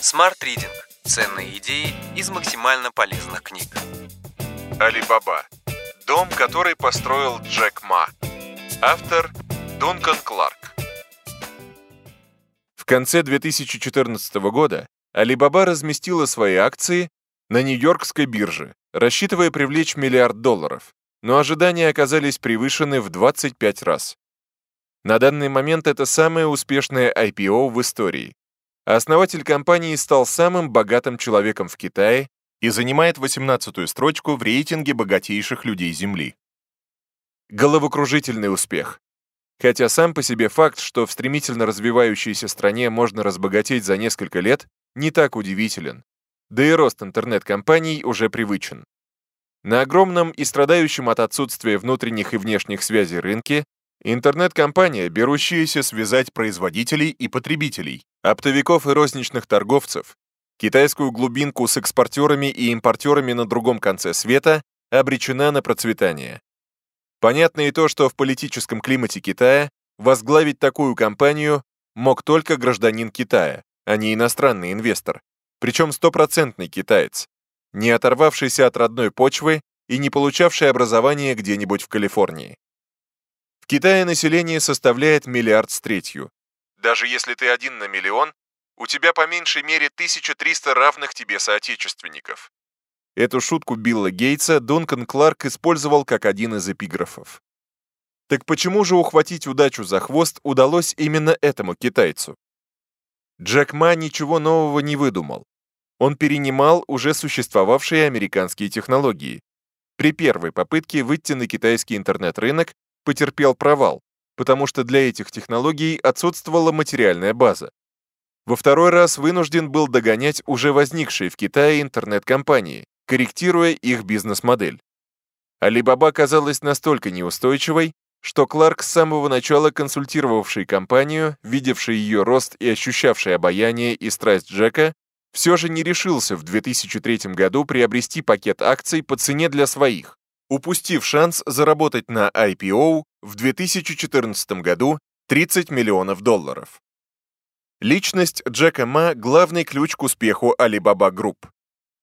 Smart Reading – ценные идеи из максимально полезных книг. Алибаба. Дом, который построил Джек Ма. Автор Дункан Кларк. В конце 2014 года Alibaba разместила свои акции на Нью-Йоркской бирже, рассчитывая привлечь миллиард долларов, но ожидания оказались превышены в 25 раз. На данный момент это самое успешное IPO в истории. Основатель компании стал самым богатым человеком в Китае и занимает 18-ю строчку в рейтинге богатейших людей Земли. Головокружительный успех. Хотя сам по себе факт, что в стремительно развивающейся стране можно разбогатеть за несколько лет, не так удивителен. Да и рост интернет-компаний уже привычен. На огромном и страдающем от отсутствия внутренних и внешних связей рынке Интернет-компания, берущаяся связать производителей и потребителей, оптовиков и розничных торговцев, китайскую глубинку с экспортерами и импортерами на другом конце света, обречена на процветание. Понятно и то, что в политическом климате Китая возглавить такую компанию мог только гражданин Китая, а не иностранный инвестор, причем стопроцентный китаец, не оторвавшийся от родной почвы и не получавший образование где-нибудь в Калифорнии. В Китае население составляет миллиард с третью. Даже если ты один на миллион, у тебя по меньшей мере 1300 равных тебе соотечественников. Эту шутку Билла Гейтса Дункан Кларк использовал как один из эпиграфов. Так почему же ухватить удачу за хвост удалось именно этому китайцу? Джек Ма ничего нового не выдумал. Он перенимал уже существовавшие американские технологии. При первой попытке выйти на китайский интернет-рынок потерпел провал, потому что для этих технологий отсутствовала материальная база. Во второй раз вынужден был догонять уже возникшие в Китае интернет-компании, корректируя их бизнес-модель. Alibaba казалась настолько неустойчивой, что Кларк с самого начала консультировавший компанию, видевший ее рост и ощущавший обаяние и страсть Джека, все же не решился в 2003 году приобрести пакет акций по цене для своих, упустив шанс заработать на IPO в 2014 году 30 миллионов долларов. Личность Джека Ма – главный ключ к успеху Alibaba Group.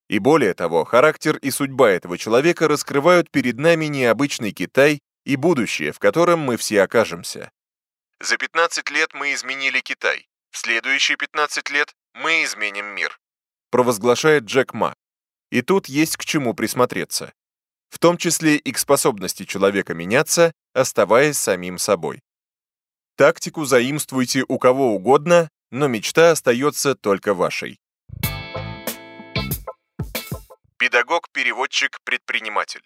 И более того, характер и судьба этого человека раскрывают перед нами необычный Китай и будущее, в котором мы все окажемся. За 15 лет мы изменили Китай. В следующие 15 лет мы изменим мир. Провозглашает Джек Ма. И тут есть к чему присмотреться в том числе и к способности человека меняться, оставаясь самим собой. Тактику заимствуйте у кого угодно, но мечта остается только вашей. Педагог-переводчик-предприниматель.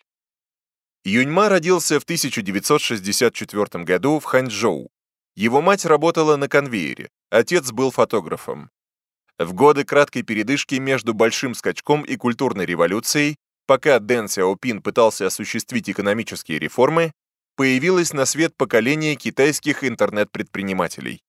Юньма родился в 1964 году в Ханчжоу. Его мать работала на конвейере, отец был фотографом. В годы краткой передышки между большим скачком и культурной революцией Пока Дэн Сяопин пытался осуществить экономические реформы, появилось на свет поколение китайских интернет-предпринимателей.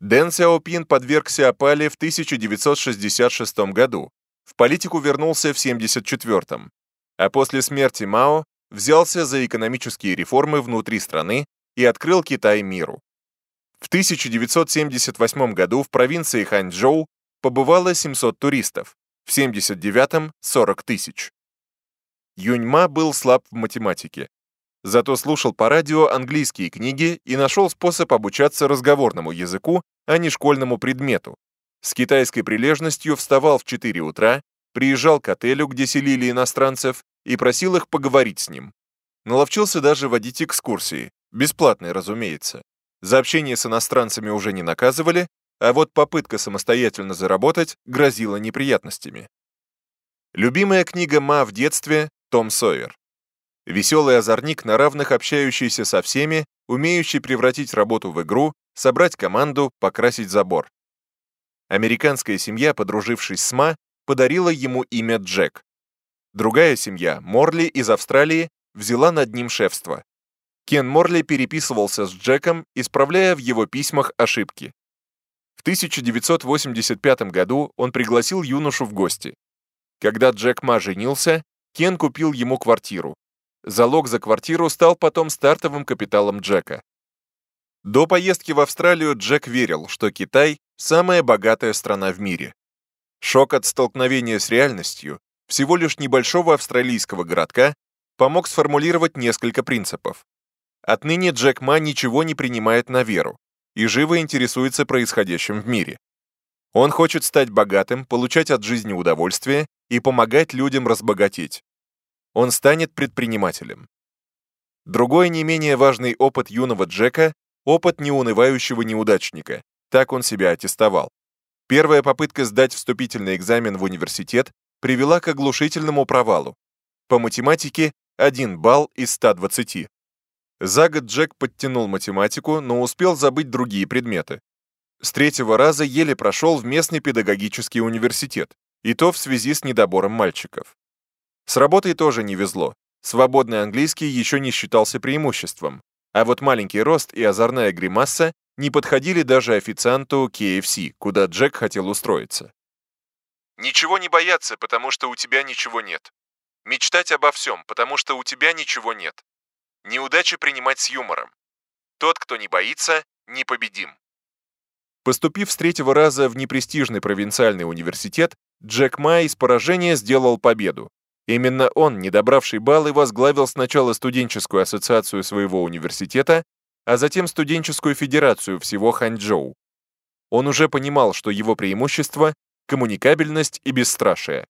Дэн Сяопин подвергся опале в 1966 году, в политику вернулся в 1974 а после смерти Мао взялся за экономические реформы внутри страны и открыл Китай миру. В 1978 году в провинции Ханчжоу побывало 700 туристов, в 79-м — 40 тысяч. Юньма был слаб в математике. Зато слушал по радио английские книги и нашел способ обучаться разговорному языку, а не школьному предмету. С китайской прилежностью вставал в 4 утра, приезжал к отелю, где селили иностранцев, и просил их поговорить с ним. Наловчился даже водить экскурсии, бесплатные, разумеется. За общение с иностранцами уже не наказывали, а вот попытка самостоятельно заработать грозила неприятностями. Любимая книга Ма в детстве том Сойер. Веселый озорник, на равных общающийся со всеми, умеющий превратить работу в игру, собрать команду, покрасить забор. Американская семья, подружившись с Ма, подарила ему имя Джек. Другая семья, Морли из Австралии, взяла над ним шефство. Кен Морли переписывался с Джеком, исправляя в его письмах ошибки. В 1985 году он пригласил юношу в гости. Когда Джек Ма женился, Кен купил ему квартиру. Залог за квартиру стал потом стартовым капиталом Джека. До поездки в Австралию Джек верил, что Китай – самая богатая страна в мире. Шок от столкновения с реальностью всего лишь небольшого австралийского городка помог сформулировать несколько принципов. Отныне Джек Ма ничего не принимает на веру и живо интересуется происходящим в мире. Он хочет стать богатым, получать от жизни удовольствие и помогать людям разбогатеть. Он станет предпринимателем. Другой не менее важный опыт юного Джека — опыт неунывающего неудачника. Так он себя аттестовал. Первая попытка сдать вступительный экзамен в университет привела к оглушительному провалу. По математике 1 балл из 120. За год Джек подтянул математику, но успел забыть другие предметы. С третьего раза еле прошел в местный педагогический университет, и то в связи с недобором мальчиков. С работой тоже не везло. Свободный английский еще не считался преимуществом, а вот маленький рост и озорная гримаса не подходили даже официанту KFC, куда Джек хотел устроиться. Ничего не бояться, потому что у тебя ничего нет. Мечтать обо всем, потому что у тебя ничего нет. Неудачи принимать с юмором. Тот, кто не боится, непобедим. Поступив с третьего раза в непрестижный провинциальный университет, Джек Ма из поражения сделал победу. Именно он, не добравший баллы, возглавил сначала студенческую ассоциацию своего университета, а затем студенческую федерацию всего Ханчжоу. Он уже понимал, что его преимущество — коммуникабельность и бесстрашие.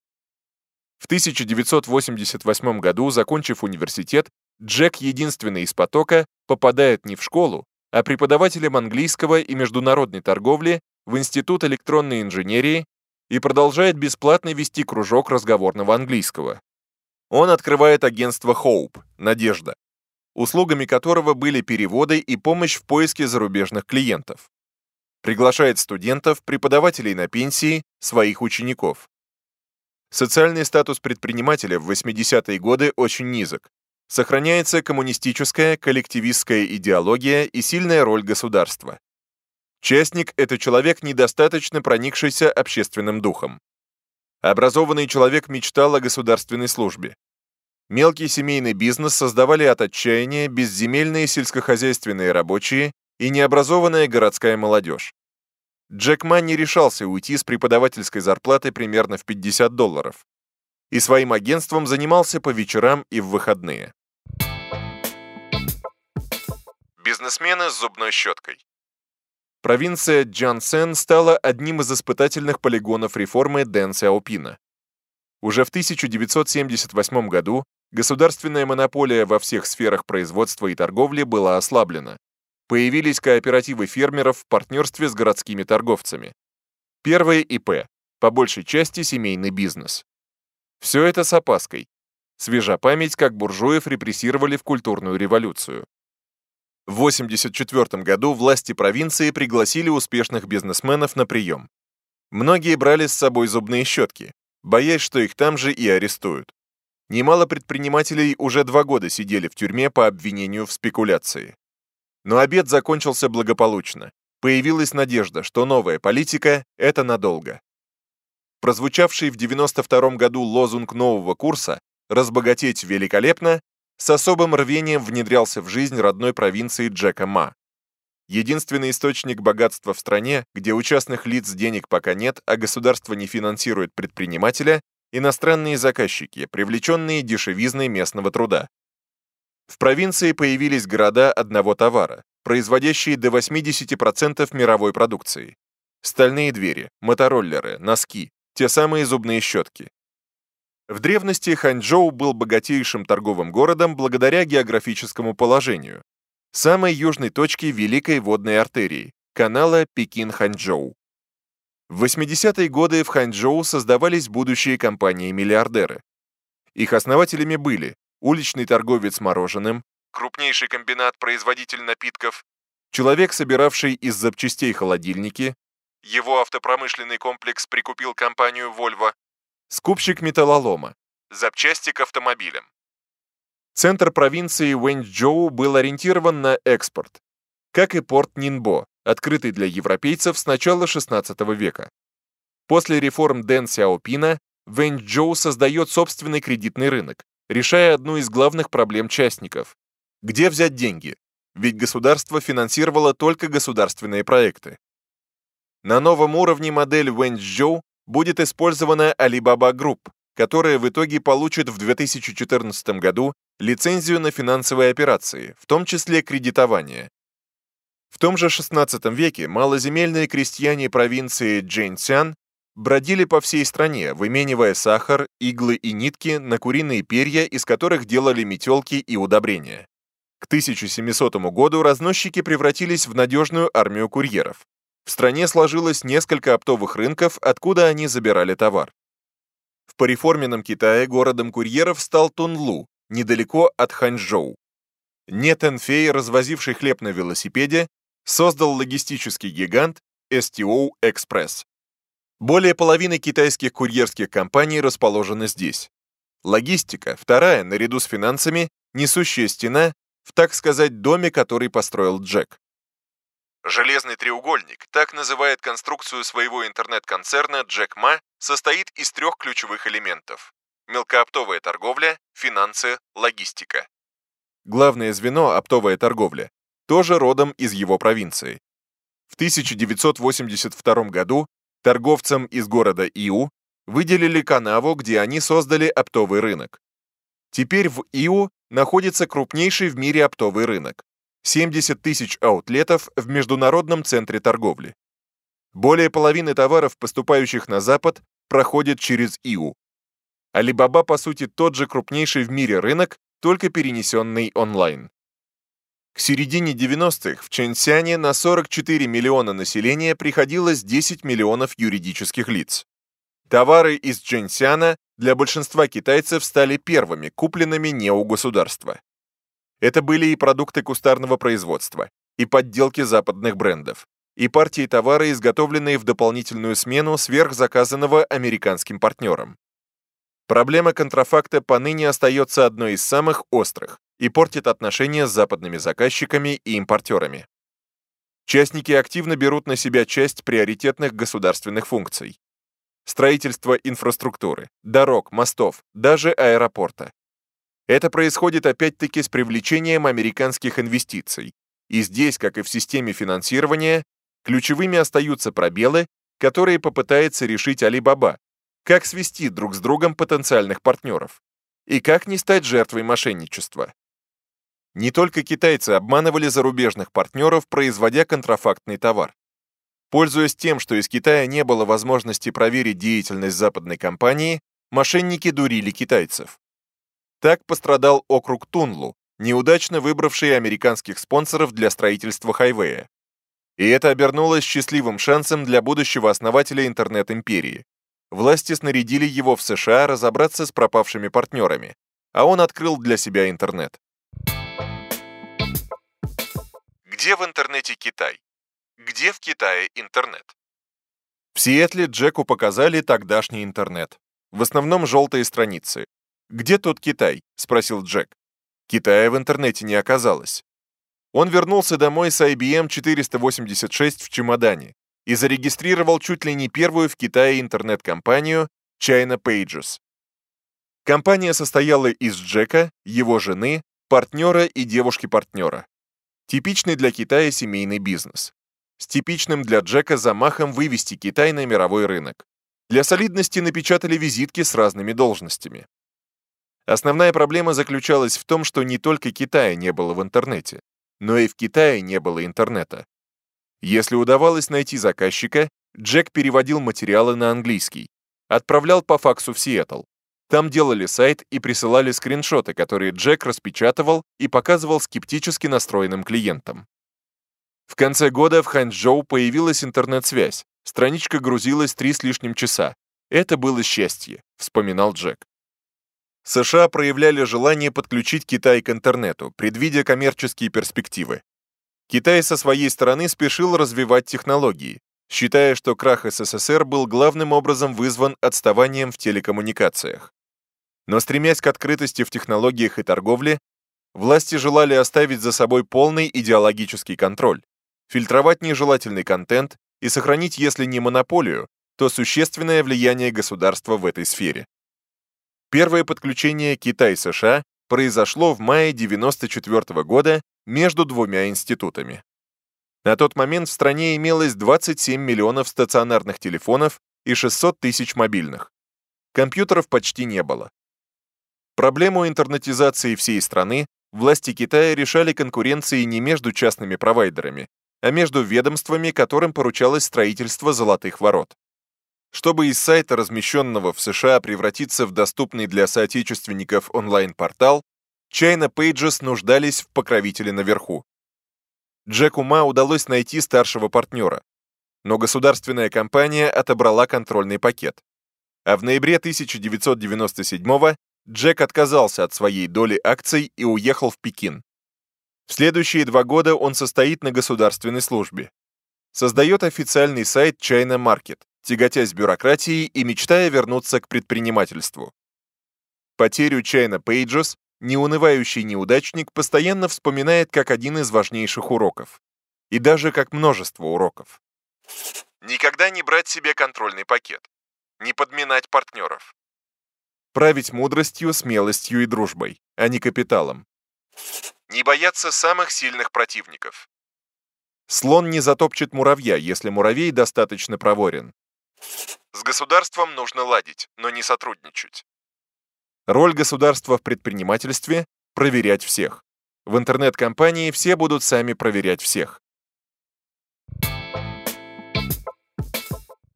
В 1988 году, закончив университет, Джек, единственный из потока, попадает не в школу, а преподавателем английского и международной торговли в Институт электронной инженерии и продолжает бесплатно вести кружок разговорного английского. Он открывает агентство Hope, Надежда, услугами которого были переводы и помощь в поиске зарубежных клиентов. Приглашает студентов, преподавателей на пенсии, своих учеников. Социальный статус предпринимателя в 80-е годы очень низок. Сохраняется коммунистическая, коллективистская идеология и сильная роль государства. Частник – это человек, недостаточно проникшийся общественным духом. Образованный человек мечтал о государственной службе. Мелкий семейный бизнес создавали от отчаяния безземельные сельскохозяйственные рабочие и необразованная городская молодежь. Джек Ма не решался уйти с преподавательской зарплаты примерно в 50 долларов и своим агентством занимался по вечерам и в выходные. Бизнесмены с зубной щеткой. Провинция Джансен стала одним из испытательных полигонов реформы Дэн Сяопина. Уже в 1978 году государственная монополия во всех сферах производства и торговли была ослаблена. Появились кооперативы фермеров в партнерстве с городскими торговцами. Первое ИП, по большей части семейный бизнес. Все это с опаской. Свежа память, как буржуев репрессировали в культурную революцию. В 1984 году власти провинции пригласили успешных бизнесменов на прием. Многие брали с собой зубные щетки, боясь, что их там же и арестуют. Немало предпринимателей уже два года сидели в тюрьме по обвинению в спекуляции. Но обед закончился благополучно. Появилась надежда, что новая политика — это надолго. Прозвучавший в 92 году лозунг нового курса «Разбогатеть великолепно» с особым рвением внедрялся в жизнь родной провинции Джека Ма. Единственный источник богатства в стране, где у частных лиц денег пока нет, а государство не финансирует предпринимателя, иностранные заказчики, привлеченные дешевизной местного труда. В провинции появились города одного товара, производящие до 80% мировой продукции. Стальные двери, мотороллеры, носки, те самые зубные щетки. В древности Ханчжоу был богатейшим торговым городом благодаря географическому положению, самой южной точке Великой водной артерии, канала Пекин-Ханчжоу. В 80-е годы в Ханчжоу создавались будущие компании-миллиардеры. Их основателями были уличный торговец мороженым, крупнейший комбинат-производитель напитков, человек, собиравший из запчастей холодильники, его автопромышленный комплекс прикупил компанию Volvo, скупщик металлолома, запчасти к автомобилям. Центр провинции Вэньчжоу был ориентирован на экспорт, как и порт Нинбо, открытый для европейцев с начала XVI века. После реформ Дэн Сяопина Вэньчжоу создает собственный кредитный рынок, решая одну из главных проблем частников. Где взять деньги? Ведь государство финансировало только государственные проекты. На новом уровне модель Вэньчжоу будет использована Alibaba Group, которая в итоге получит в 2014 году лицензию на финансовые операции, в том числе кредитование. В том же XVI веке малоземельные крестьяне провинции Джэньцян бродили по всей стране, выменивая сахар, иглы и нитки на куриные перья, из которых делали метелки и удобрения. К 1700 году разносчики превратились в надежную армию курьеров. В стране сложилось несколько оптовых рынков, откуда они забирали товар. В пореформенном Китае городом курьеров стал Тунлу, недалеко от Ханчжоу. Не Тенфей, развозивший хлеб на велосипеде, создал логистический гигант STO Express. Более половины китайских курьерских компаний расположены здесь. Логистика, вторая, наряду с финансами, несущая стена в, так сказать, доме, который построил Джек. Железный треугольник, так называет конструкцию своего интернет-концерна Джек Ма, состоит из трех ключевых элементов. Мелкооптовая торговля, финансы, логистика. Главное звено – оптовая торговля, тоже родом из его провинции. В 1982 году торговцам из города Иу выделили канаву, где они создали оптовый рынок. Теперь в Иу находится крупнейший в мире оптовый рынок. 70 тысяч аутлетов в международном центре торговли. Более половины товаров, поступающих на Запад, проходят через Иу. Alibaba, по сути, тот же крупнейший в мире рынок, только перенесенный онлайн. К середине 90-х в Чэньсяне на 44 миллиона населения приходилось 10 миллионов юридических лиц. Товары из Чэньсяна для большинства китайцев стали первыми, купленными не у государства. Это были и продукты кустарного производства, и подделки западных брендов, и партии товара, изготовленные в дополнительную смену сверхзаказанного американским партнером. Проблема контрафакта поныне остается одной из самых острых, и портит отношения с западными заказчиками и импортерами. Частники активно берут на себя часть приоритетных государственных функций. Строительство инфраструктуры, дорог, мостов, даже аэропорта. Это происходит опять-таки с привлечением американских инвестиций. И здесь, как и в системе финансирования, ключевыми остаются пробелы, которые попытается решить Alibaba, как свести друг с другом потенциальных партнеров и как не стать жертвой мошенничества. Не только китайцы обманывали зарубежных партнеров, производя контрафактный товар. Пользуясь тем, что из Китая не было возможности проверить деятельность западной компании, мошенники дурили китайцев. Так пострадал округ Тунлу, неудачно выбравший американских спонсоров для строительства хайвея. И это обернулось счастливым шансом для будущего основателя интернет-империи. Власти снарядили его в США разобраться с пропавшими партнерами, а он открыл для себя интернет. Где в интернете Китай? Где в Китае интернет? В Сиэтле Джеку показали тогдашний интернет. В основном желтые страницы. «Где тот Китай?» – спросил Джек. Китая в интернете не оказалось. Он вернулся домой с IBM 486 в чемодане и зарегистрировал чуть ли не первую в Китае интернет-компанию China Pages. Компания состояла из Джека, его жены, партнера и девушки-партнера. Типичный для Китая семейный бизнес. С типичным для Джека замахом вывести Китай на мировой рынок. Для солидности напечатали визитки с разными должностями. Основная проблема заключалась в том, что не только Китая не было в интернете, но и в Китае не было интернета. Если удавалось найти заказчика, Джек переводил материалы на английский, отправлял по факсу в Сиэтл. Там делали сайт и присылали скриншоты, которые Джек распечатывал и показывал скептически настроенным клиентам. В конце года в Ханчжоу появилась интернет-связь. Страничка грузилась три с лишним часа. Это было счастье, вспоминал Джек. США проявляли желание подключить Китай к интернету, предвидя коммерческие перспективы. Китай со своей стороны спешил развивать технологии, считая, что крах СССР был главным образом вызван отставанием в телекоммуникациях. Но стремясь к открытости в технологиях и торговле, власти желали оставить за собой полный идеологический контроль, фильтровать нежелательный контент и сохранить, если не монополию, то существенное влияние государства в этой сфере. Первое подключение Китай-США произошло в мае 1994 года между двумя институтами. На тот момент в стране имелось 27 миллионов стационарных телефонов и 600 тысяч мобильных. Компьютеров почти не было. Проблему интернетизации всей страны власти Китая решали конкуренцией не между частными провайдерами, а между ведомствами, которым поручалось строительство золотых ворот. Чтобы из сайта, размещенного в США, превратиться в доступный для соотечественников онлайн-портал, China Pages нуждались в покровителе наверху. Джеку Ма удалось найти старшего партнера, но государственная компания отобрала контрольный пакет. А в ноябре 1997 Джек отказался от своей доли акций и уехал в Пекин. В следующие два года он состоит на государственной службе. Создает официальный сайт China Market, тяготясь бюрократией и мечтая вернуться к предпринимательству. Потерю China Pages неунывающий неудачник постоянно вспоминает как один из важнейших уроков. И даже как множество уроков. Никогда не брать себе контрольный пакет. Не подминать партнеров. Править мудростью, смелостью и дружбой, а не капиталом. Не бояться самых сильных противников. Слон не затопчет муравья, если муравей достаточно проворен. С государством нужно ладить, но не сотрудничать. Роль государства в предпринимательстве – проверять всех. В интернет-компании все будут сами проверять всех.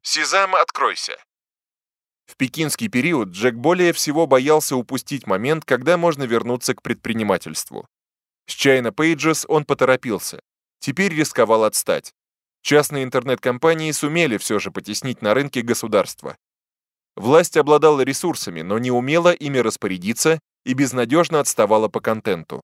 Сезам, откройся. В пекинский период Джек более всего боялся упустить момент, когда можно вернуться к предпринимательству. С China Pages он поторопился. Теперь рисковал отстать. Частные интернет-компании сумели все же потеснить на рынке государства. Власть обладала ресурсами, но не умела ими распорядиться и безнадежно отставала по контенту.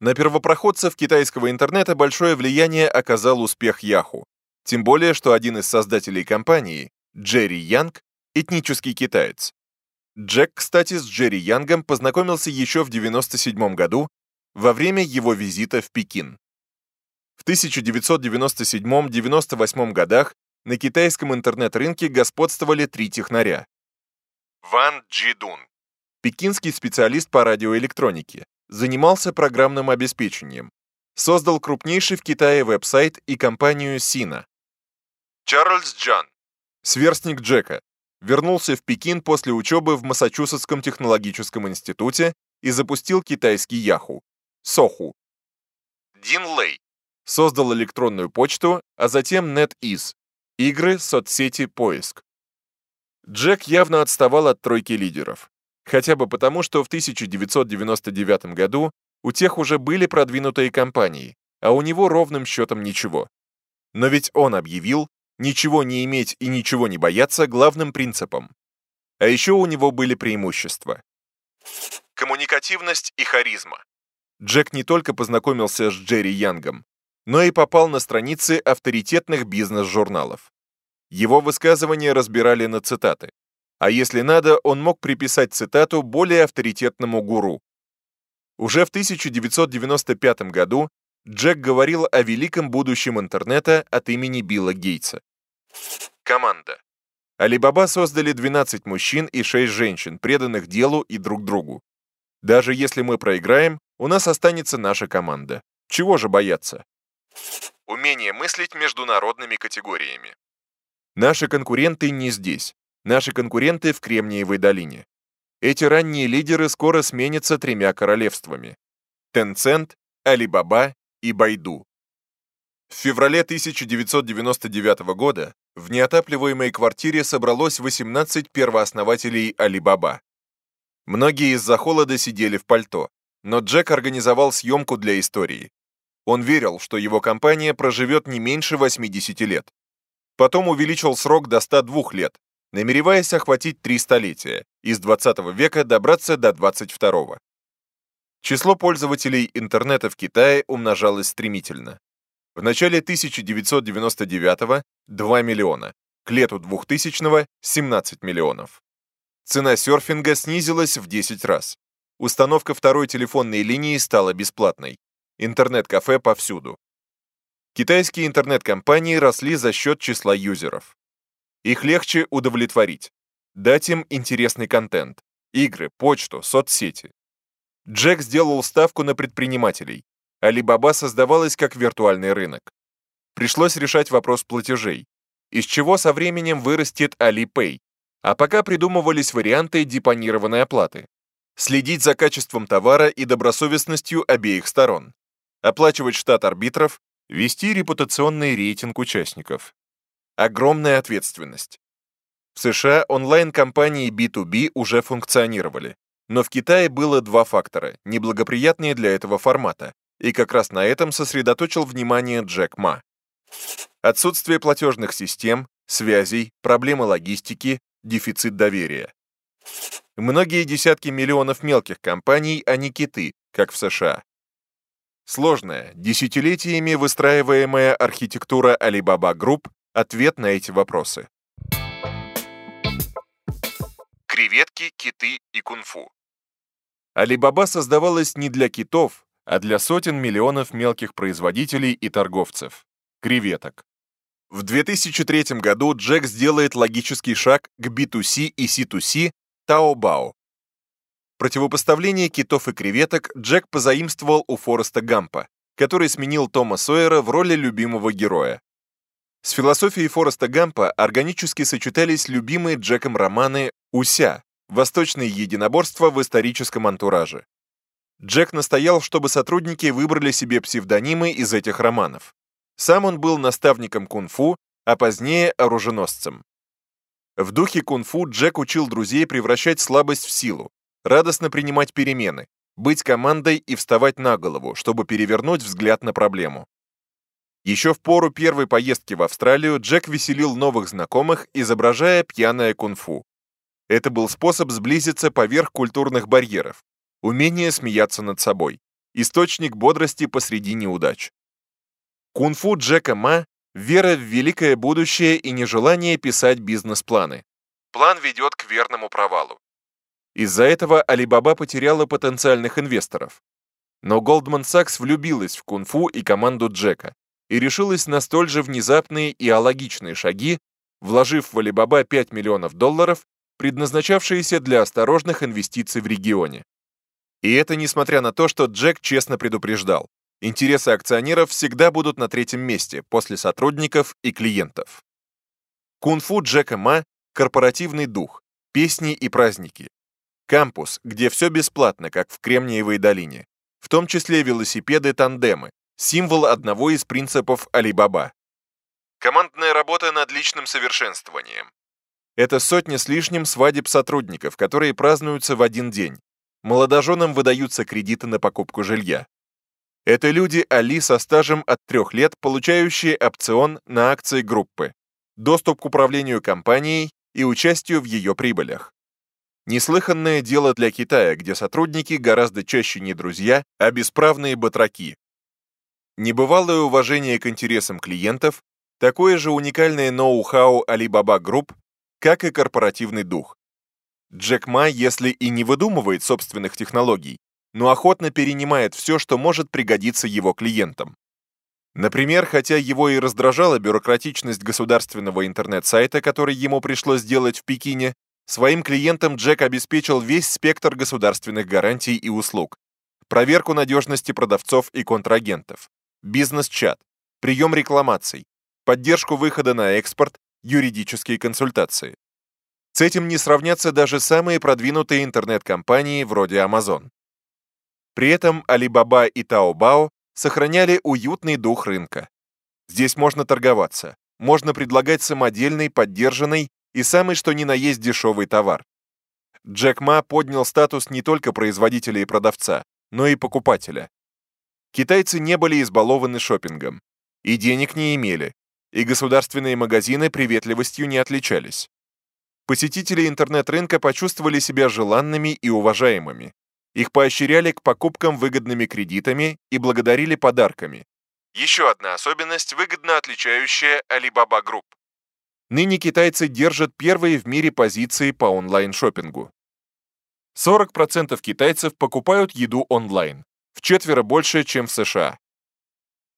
На первопроходцев китайского интернета большое влияние оказал успех Yahoo. Тем более, что один из создателей компании, Джерри Янг, этнический китаец. Джек, кстати, с Джерри Янгом познакомился еще в 1997 году во время его визита в Пекин. В 1997-98 годах на китайском интернет-рынке господствовали три технаря. Ван Джидун, пекинский специалист по радиоэлектронике, занимался программным обеспечением, создал крупнейший в Китае веб-сайт и компанию Сина. Чарльз Джан, сверстник Джека, вернулся в Пекин после учебы в Массачусетском технологическом институте и запустил китайский Яху, Соху. Дин Лей создал электронную почту, а затем NetEase, Игры, соцсети, поиск. Джек явно отставал от тройки лидеров. Хотя бы потому, что в 1999 году у тех уже были продвинутые компании, а у него ровным счетом ничего. Но ведь он объявил ничего не иметь и ничего не бояться главным принципом. А еще у него были преимущества. Коммуникативность и харизма. Джек не только познакомился с Джерри Янгом, но и попал на страницы авторитетных бизнес-журналов. Его высказывания разбирали на цитаты. А если надо, он мог приписать цитату более авторитетному гуру. Уже в 1995 году Джек говорил о великом будущем интернета от имени Билла Гейтса. Команда. Алибаба создали 12 мужчин и 6 женщин, преданных делу и друг другу. Даже если мы проиграем, у нас останется наша команда. Чего же бояться? Умение мыслить международными категориями. Наши конкуренты не здесь. Наши конкуренты в Кремниевой долине. Эти ранние лидеры скоро сменятся тремя королевствами. Tencent, Alibaba и Байду. В феврале 1999 года в неотапливаемой квартире собралось 18 первооснователей Alibaba. Многие из-за холода сидели в пальто, но Джек организовал съемку для истории. Он верил, что его компания проживет не меньше 80 лет. Потом увеличил срок до 102 лет, намереваясь охватить три столетия, из 20 века добраться до 22 Число пользователей интернета в Китае умножалось стремительно. В начале 1999 – 2 миллиона, к лету 2000 – 17 миллионов. Цена серфинга снизилась в 10 раз. Установка второй телефонной линии стала бесплатной. Интернет-кафе повсюду. Китайские интернет-компании росли за счет числа юзеров. Их легче удовлетворить. Дать им интересный контент. Игры, почту, соцсети. Джек сделал ставку на предпринимателей. Alibaba создавалась как виртуальный рынок. Пришлось решать вопрос платежей. из чего со временем вырастет Alipay, а пока придумывались варианты депонированной оплаты. Следить за качеством товара и добросовестностью обеих сторон. Оплачивать штат арбитров, вести репутационный рейтинг участников. Огромная ответственность. В США онлайн-компании B2B уже функционировали, но в Китае было два фактора, неблагоприятные для этого формата, и как раз на этом сосредоточил внимание Джек Ма. Отсутствие платежных систем, связей, проблемы логистики, дефицит доверия. Многие десятки миллионов мелких компаний, а не киты, как в США. Сложная, десятилетиями выстраиваемая архитектура Alibaba Group – ответ на эти вопросы. Креветки, киты и кунг-фу. Alibaba создавалась не для китов, а для сотен миллионов мелких производителей и торговцев – креветок. В 2003 году Джек сделает логический шаг к B2C и C2C Taobao. Противопоставление китов и креветок Джек позаимствовал у Фореста Гампа, который сменил Тома Сойера в роли любимого героя. С философией Фореста Гампа органически сочетались любимые Джеком романы «Уся» — восточные единоборства в историческом антураже. Джек настоял, чтобы сотрудники выбрали себе псевдонимы из этих романов. Сам он был наставником кунг-фу, а позднее оруженосцем. В духе кунг-фу Джек учил друзей превращать слабость в силу, радостно принимать перемены, быть командой и вставать на голову, чтобы перевернуть взгляд на проблему. Еще в пору первой поездки в Австралию Джек веселил новых знакомых, изображая пьяное кунг-фу. Это был способ сблизиться поверх культурных барьеров, умение смеяться над собой, источник бодрости посреди неудач. Кунг-фу Джека Ма – вера в великое будущее и нежелание писать бизнес-планы. План ведет к верному провалу. Из-за этого Alibaba потеряла потенциальных инвесторов. Но Goldman Sachs влюбилась в кунг-фу и команду Джека и решилась на столь же внезапные и алогичные шаги, вложив в Alibaba 5 миллионов долларов, предназначавшиеся для осторожных инвестиций в регионе. И это несмотря на то, что Джек честно предупреждал. Интересы акционеров всегда будут на третьем месте, после сотрудников и клиентов. Кунг-фу Джека Ма – корпоративный дух, песни и праздники. Кампус, где все бесплатно, как в Кремниевой долине. В том числе велосипеды-тандемы, символ одного из принципов Алибаба. Командная работа над личным совершенствованием. Это сотня с лишним свадеб сотрудников, которые празднуются в один день. Молодоженам выдаются кредиты на покупку жилья. Это люди Али со стажем от трех лет, получающие опцион на акции группы, доступ к управлению компанией и участию в ее прибылях. Неслыханное дело для Китая, где сотрудники гораздо чаще не друзья, а бесправные батраки. Небывалое уважение к интересам клиентов, такое же уникальное ноу-хау Alibaba Group, как и корпоративный дух. Джек Ма, если и не выдумывает собственных технологий, но охотно перенимает все, что может пригодиться его клиентам. Например, хотя его и раздражала бюрократичность государственного интернет-сайта, который ему пришлось сделать в Пекине, своим клиентам Джек обеспечил весь спектр государственных гарантий и услуг, проверку надежности продавцов и контрагентов, бизнес-чат, прием рекламаций, поддержку выхода на экспорт, юридические консультации. С этим не сравнятся даже самые продвинутые интернет-компании вроде Amazon. При этом Alibaba и Taobao сохраняли уютный дух рынка. Здесь можно торговаться, можно предлагать самодельный, поддержанный и самый что ни на есть дешевый товар. Джек Ма поднял статус не только производителя и продавца, но и покупателя. Китайцы не были избалованы шопингом, и денег не имели, и государственные магазины приветливостью не отличались. Посетители интернет-рынка почувствовали себя желанными и уважаемыми. Их поощряли к покупкам выгодными кредитами и благодарили подарками. Еще одна особенность, выгодно отличающая Alibaba Group. Ныне китайцы держат первые в мире позиции по онлайн-шопингу. 40% китайцев покупают еду онлайн, в четверо больше, чем в США.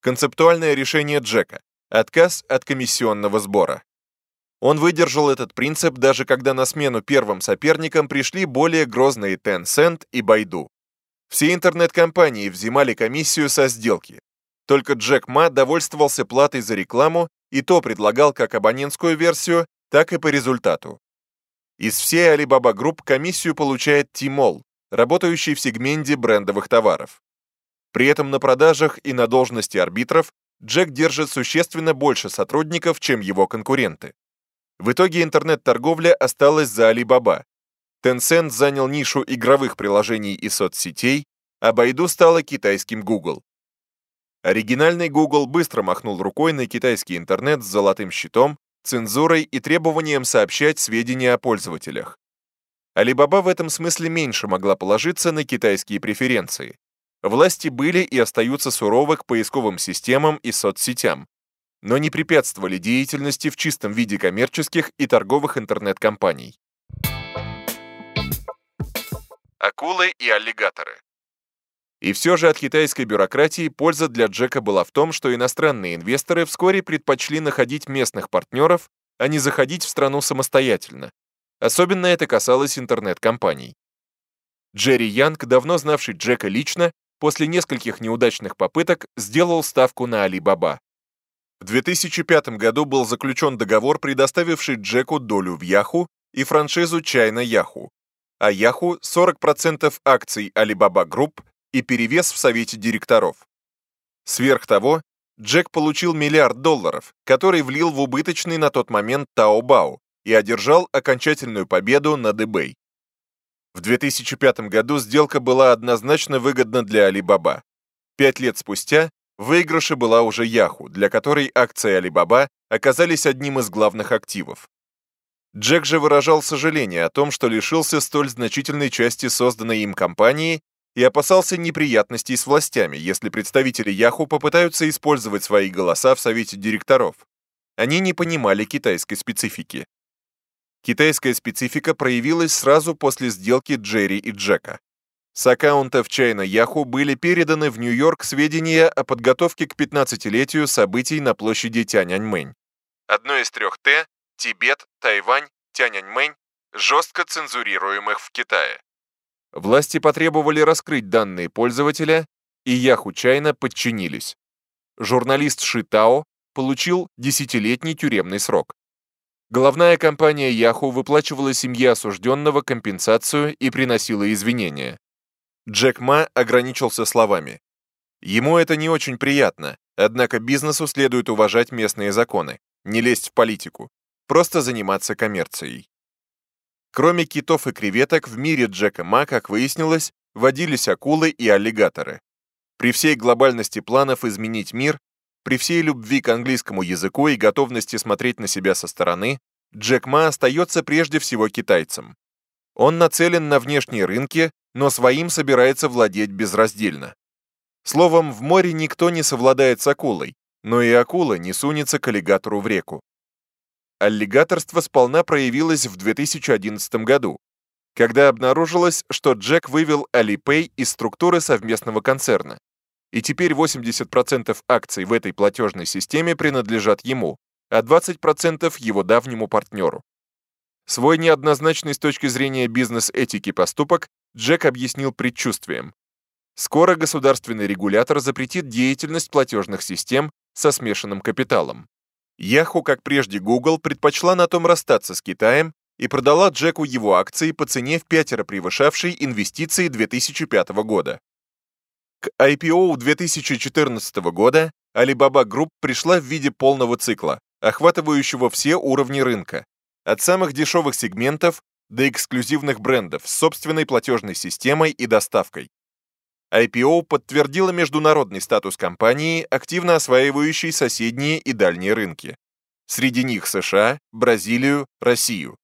Концептуальное решение Джека – отказ от комиссионного сбора. Он выдержал этот принцип даже когда на смену первым соперникам пришли более грозные Tencent и Baidu. Все интернет-компании взимали комиссию со сделки. Только Джек Ма довольствовался платой за рекламу и то предлагал как абонентскую версию, так и по результату. Из всей Alibaba Group комиссию получает Tmall, работающий в сегменте брендовых товаров. При этом на продажах и на должности арбитров Джек держит существенно больше сотрудников, чем его конкуренты. В итоге интернет-торговля осталась за Alibaba. Tencent занял нишу игровых приложений и соцсетей, а Baidu стала китайским Google. Оригинальный Google быстро махнул рукой на китайский интернет с золотым щитом, цензурой и требованием сообщать сведения о пользователях. Alibaba в этом смысле меньше могла положиться на китайские преференции. Власти были и остаются суровы к поисковым системам и соцсетям, но не препятствовали деятельности в чистом виде коммерческих и торговых интернет-компаний. Акулы и аллигаторы и все же от китайской бюрократии польза для Джека была в том, что иностранные инвесторы вскоре предпочли находить местных партнеров, а не заходить в страну самостоятельно. Особенно это касалось интернет-компаний. Джерри Янг, давно знавший Джека лично, после нескольких неудачных попыток сделал ставку на Alibaba. В 2005 году был заключен договор, предоставивший Джеку долю в Yahoo и франшизу China Yahoo, а Yahoo 40% акций Alibaba Group и перевес в совете директоров. Сверх того, Джек получил миллиард долларов, который влил в убыточный на тот момент Таобао и одержал окончательную победу над eBay. В 2005 году сделка была однозначно выгодна для Alibaba. Пять лет спустя в выигрыше была уже Yahoo, для которой акции Alibaba оказались одним из главных активов. Джек же выражал сожаление о том, что лишился столь значительной части созданной им компании и опасался неприятностей с властями, если представители Яху попытаются использовать свои голоса в совете директоров. Они не понимали китайской специфики. Китайская специфика проявилась сразу после сделки Джерри и Джека. С аккаунтов China Yahoo были переданы в Нью-Йорк сведения о подготовке к 15-летию событий на площади Тяньаньмэнь. Одно из трех Т – Тибет, Тайвань, Тяньаньмэнь – жестко цензурируемых в Китае. Власти потребовали раскрыть данные пользователя, и Яху Чайна подчинились. Журналист Шитао получил десятилетний тюремный срок. Главная компания Яху выплачивала семье осужденного компенсацию и приносила извинения. Джек Ма ограничился словами. Ему это не очень приятно, однако бизнесу следует уважать местные законы, не лезть в политику, просто заниматься коммерцией. Кроме китов и креветок, в мире Джека Ма, как выяснилось, водились акулы и аллигаторы. При всей глобальности планов изменить мир, при всей любви к английскому языку и готовности смотреть на себя со стороны, Джек Ма остается прежде всего китайцем. Он нацелен на внешние рынки, но своим собирается владеть безраздельно. Словом, в море никто не совладает с акулой, но и акула не сунется к аллигатору в реку. Аллигаторство сполна проявилось в 2011 году, когда обнаружилось, что Джек вывел Alipay из структуры совместного концерна, и теперь 80% акций в этой платежной системе принадлежат ему, а 20% его давнему партнеру. Свой неоднозначный с точки зрения бизнес-этики поступок Джек объяснил предчувствием. Скоро государственный регулятор запретит деятельность платежных систем со смешанным капиталом. Yahoo, как прежде Google, предпочла на том расстаться с Китаем и продала Джеку его акции по цене в пятеро превышавшей инвестиции 2005 года. К IPO 2014 года Alibaba Group пришла в виде полного цикла, охватывающего все уровни рынка, от самых дешевых сегментов до эксклюзивных брендов с собственной платежной системой и доставкой. IPO подтвердило международный статус компании, активно осваивающей соседние и дальние рынки. Среди них США, Бразилию, Россию.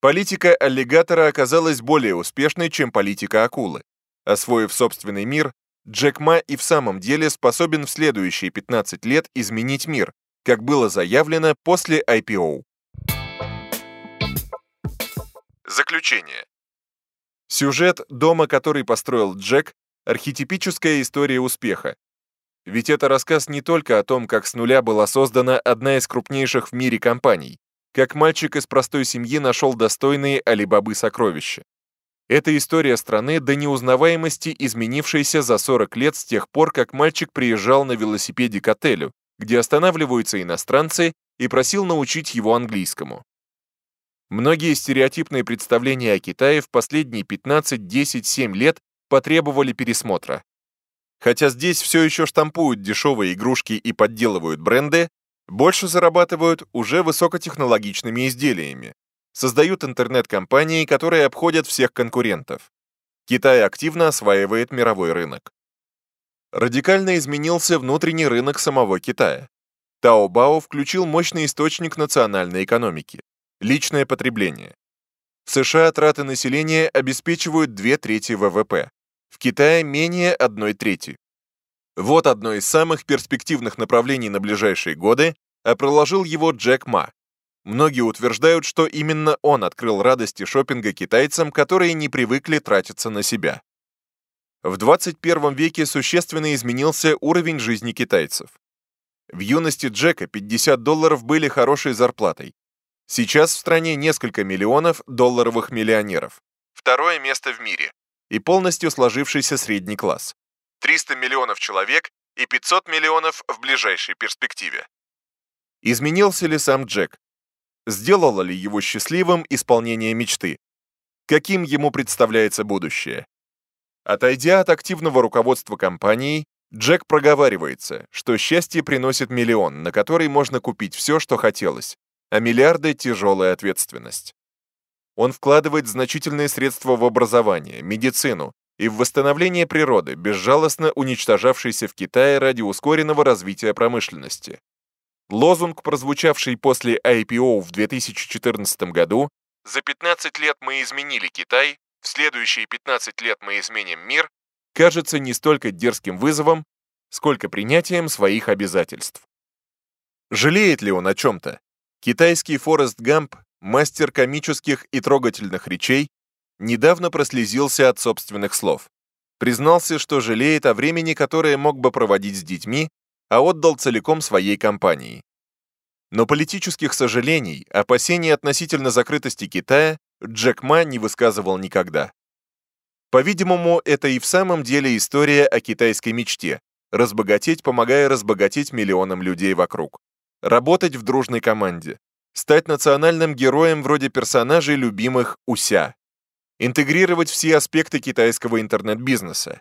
Политика аллигатора оказалась более успешной, чем политика акулы. Освоив собственный мир, Джек Ма и в самом деле способен в следующие 15 лет изменить мир, как было заявлено после IPO. Заключение. Сюжет дома, который построил Джек, Архетипическая история успеха. Ведь это рассказ не только о том, как с нуля была создана одна из крупнейших в мире компаний, как мальчик из простой семьи нашел достойные Алибабы сокровища. Это история страны до неузнаваемости, изменившейся за 40 лет с тех пор, как мальчик приезжал на велосипеде к отелю, где останавливаются иностранцы, и просил научить его английскому. Многие стереотипные представления о Китае в последние 15, 10, 7 лет потребовали пересмотра. Хотя здесь все еще штампуют дешевые игрушки и подделывают бренды, больше зарабатывают уже высокотехнологичными изделиями. Создают интернет-компании, которые обходят всех конкурентов. Китай активно осваивает мировой рынок. Радикально изменился внутренний рынок самого Китая. Таобао включил мощный источник национальной экономики – личное потребление. В США траты населения обеспечивают две трети ВВП, в Китае менее одной трети. Вот одно из самых перспективных направлений на ближайшие годы, а проложил его Джек Ма. Многие утверждают, что именно он открыл радости шопинга китайцам, которые не привыкли тратиться на себя. В 21 веке существенно изменился уровень жизни китайцев. В юности Джека 50 долларов были хорошей зарплатой. Сейчас в стране несколько миллионов долларовых миллионеров. Второе место в мире. И полностью сложившийся средний класс. 300 миллионов человек и 500 миллионов в ближайшей перспективе. Изменился ли сам Джек? Сделало ли его счастливым исполнение мечты? Каким ему представляется будущее? Отойдя от активного руководства компанией, Джек проговаривается, что счастье приносит миллион, на который можно купить все, что хотелось, а миллиарды — тяжелая ответственность. Он вкладывает значительные средства в образование, медицину и в восстановление природы, безжалостно уничтожавшейся в Китае ради ускоренного развития промышленности. Лозунг, прозвучавший после IPO в 2014 году «За 15 лет мы изменили Китай, в следующие 15 лет мы изменим мир», кажется не столько дерзким вызовом, сколько принятием своих обязательств. Жалеет ли он о чем-то? Китайский Форест Гамп, мастер комических и трогательных речей, недавно прослезился от собственных слов. Признался, что жалеет о времени, которое мог бы проводить с детьми, а отдал целиком своей компании. Но политических сожалений, опасений относительно закрытости Китая Джек Ма не высказывал никогда. По-видимому, это и в самом деле история о китайской мечте – разбогатеть, помогая разбогатеть миллионам людей вокруг. Работать в дружной команде. Стать национальным героем вроде персонажей любимых Уся. Интегрировать все аспекты китайского интернет-бизнеса.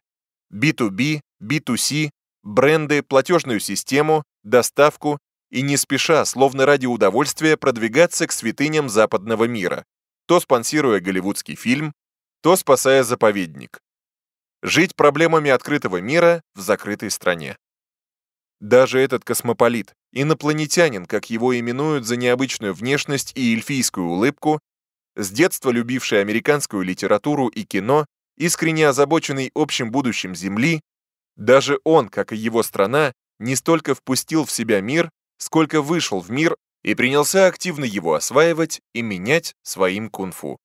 B2B, B2C, бренды, платежную систему, доставку и не спеша, словно ради удовольствия, продвигаться к святыням западного мира, то спонсируя голливудский фильм, то спасая заповедник. Жить проблемами открытого мира в закрытой стране. Даже этот космополит, инопланетянин, как его именуют за необычную внешность и эльфийскую улыбку, с детства любивший американскую литературу и кино, искренне озабоченный общим будущим Земли, даже он, как и его страна, не столько впустил в себя мир, сколько вышел в мир и принялся активно его осваивать и менять своим кунг-фу.